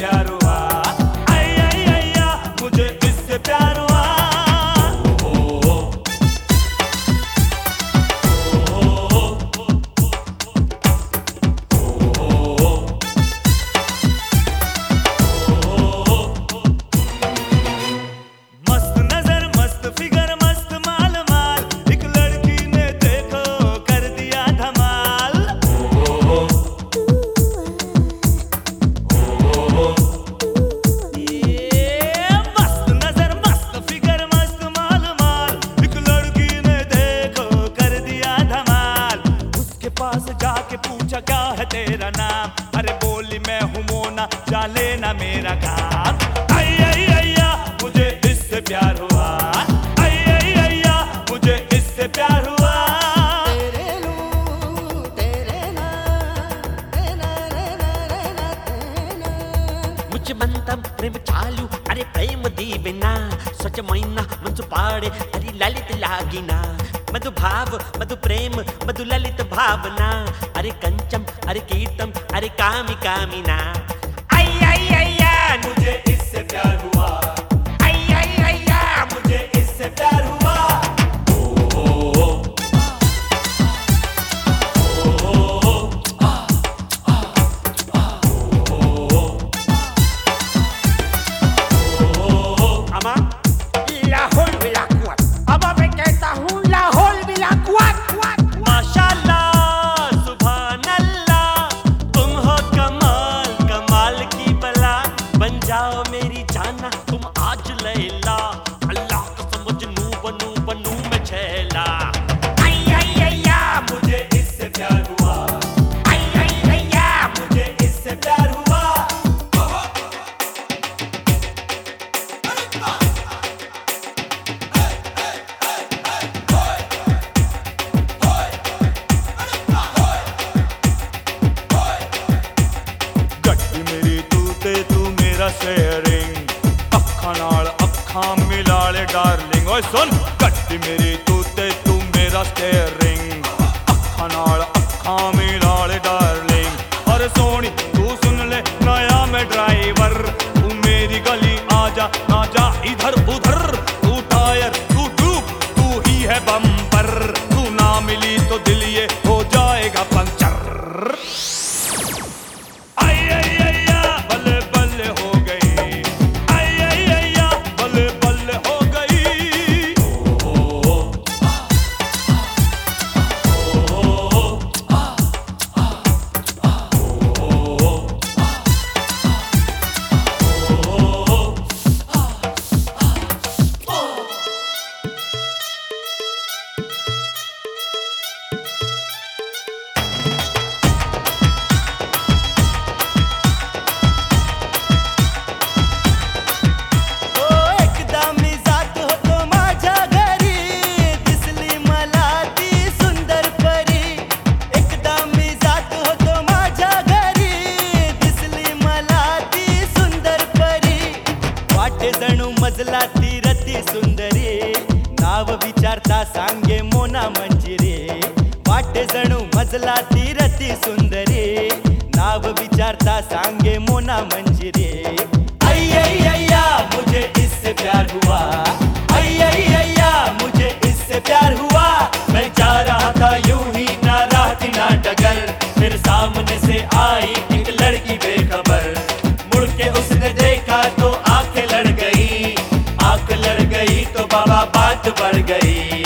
प्यार मेरा नाम अरे बोली मैं हूँ मोना जा लेना मेरा घात। आई आई मुझे इससे प्यार हुआ। आई आई मुझे इससे प्यार हुआ। मंतम प्रेम चालू अरे प्रेम दी बिना सच मैना मंच पाड़े अरे ललित लागिना। मधु भाव, मधु प्रेम, मधु ललित भावना। अरे कंचम, अरे कीर्तम, अरे कामी कामिना। आई आई आई मुझे ਰਸੇ ਰਿੰਗ ਅੱਖਾਂ ਨਾਲ ਅੱਖਾਂ ਮਿਲਾ ਲੈ ਡਾਰਲਿੰਗ ਓਏ ਸੁਣ ਕੱਟ ਮੇਰੀ ਤੂੰ ਤੇ ਤੂੰ ਮੇਰਾ ਸਟੇਰਿੰਗ ਅੱਖਾਂ ਨਾਲ ਅੱਖਾਂ ਮਿਲਾ ਲੈ ਡਾਰਲਿੰਗ ਅਰੇ ਸੋਹਣੀ ਤੂੰ ਸੁਣ ਲੈ ਨਇਆ ਮੈਂ ਡਰਾਈਵਰ ਤੂੰ ਮੇਰੀ ਗਲੀ ਆ ਜਾ ਨਾ ਜਾ ਇਧਰ ਉਧਰ वाटे जणू मजला ती रती सुंदरी. नाव विचारता सांगे मोना मंजिरी. मुझे इससे प्यार हुआ. मुझे प्यार हुआ. मैं रहा था यूँ ही ना फिर सामने से आई एक लड़की बेखबर. उसने देखा तो आँखें लड़ लड़ तो बाबा बात बढ़ गई.